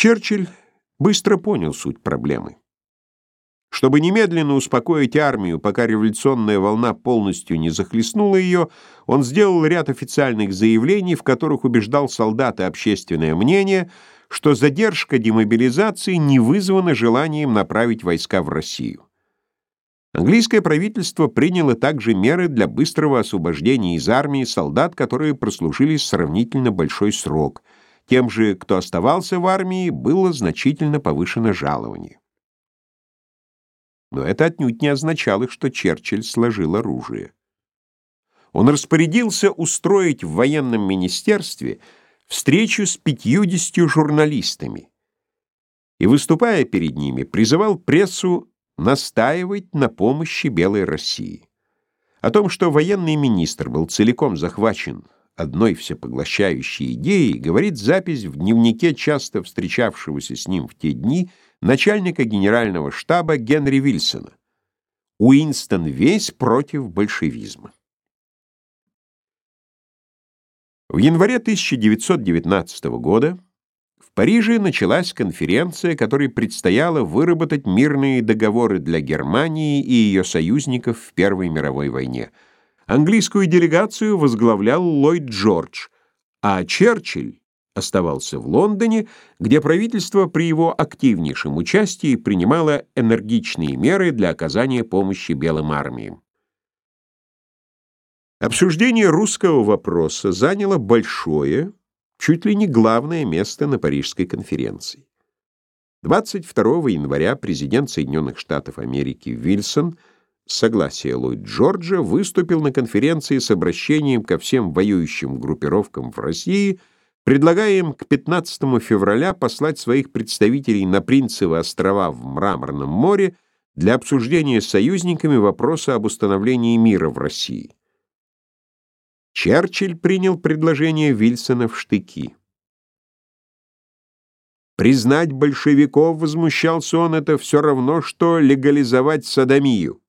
Черчилль быстро понял суть проблемы. Чтобы немедленно успокоить армию, пока революционная волна полностью не захлестнула ее, он сделал ряд официальных заявлений, в которых убеждал солдат и общественное мнение, что задержка демобилизации не вызвана желанием направить войска в Россию. Английское правительство приняло также меры для быстрого освобождения из армии солдат, которые прослужили сравнительно большой срок. Тем же, кто оставался в армии, было значительно повышено жалование. Но это отнюдь не означало, что Черчилль сложил оружие. Он распорядился устроить в военном министерстве встречу с пятьюдесятью журналистами и, выступая перед ними, призывал прессу настаивать на помощи Белой России. О том, что военный министр был целиком захвачен одной всепоглощающей идеей, говорит запись в дневнике часто встречавшегося с ним в те дни начальника генерального штаба Генри Вильсона. Уинстон весь против большевизма. В январе 1919 года в Париже началась конференция, которой предстояло выработать мирные договоры для Германии и ее союзников в Первой мировой войне. Английскую делегацию возглавлял Ллойд Джордж, а Черчилль оставался в Лондоне, где правительство при его активнейшем участии принимало энергичные меры для оказания помощи белым армиям. Обсуждение русского вопроса заняло большое, чуть ли не главное место на Парижской конференции. 22 января президент Соединенных Штатов Америки Вильсон согласия Ллойд Джорджа выступил на конференции с обращением ко всем воюющим группировкам в России, предлагая им к 15 февраля послать своих представителей на Принцевы острова в Мраморном море для обсуждения с союзниками вопроса об установлении мира в России. Черчилль принял предложение Вильсона в штыки. Признать большевиков, возмущался он, это все равно, что легализовать садомию.